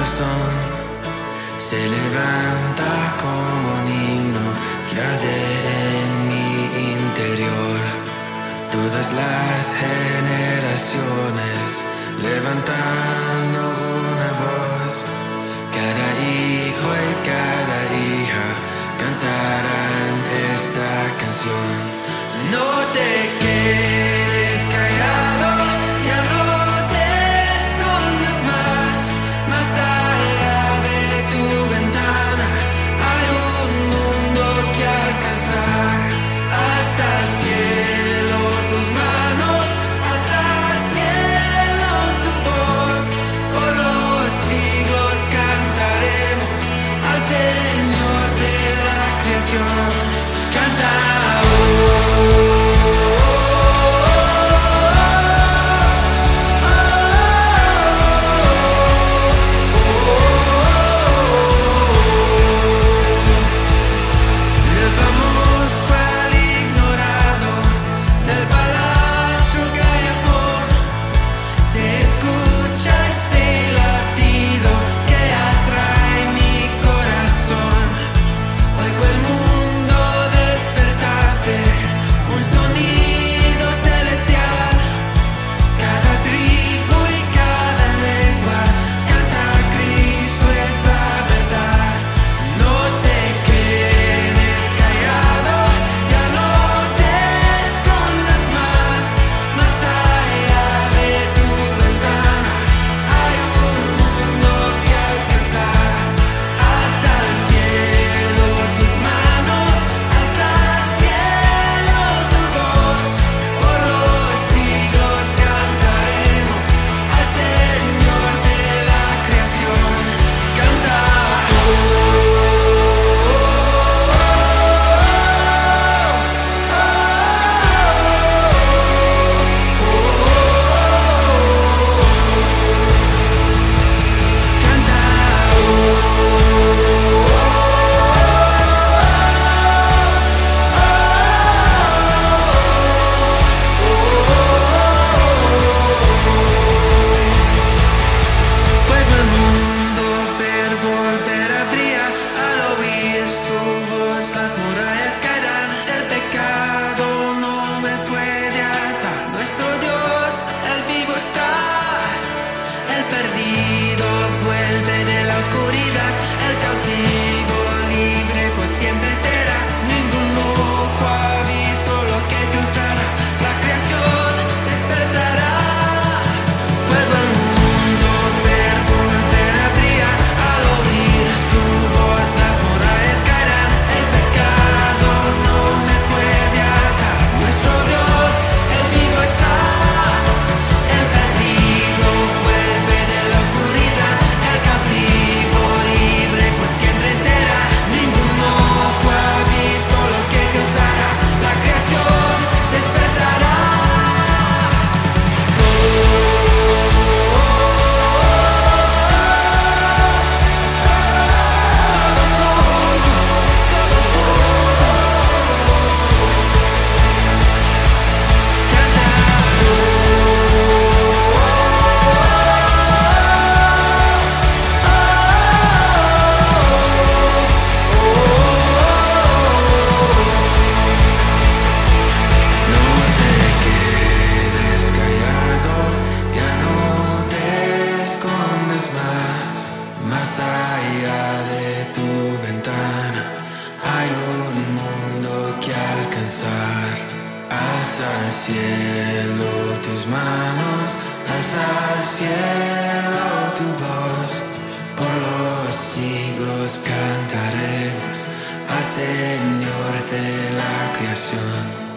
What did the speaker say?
corazón se levanta como un himno que arde en mi interior. Todas las generaciones levantando alzar, alza al cielo tus manos, alza al cielo tu voz. Por los siglos cantaremos al Señor de la creación.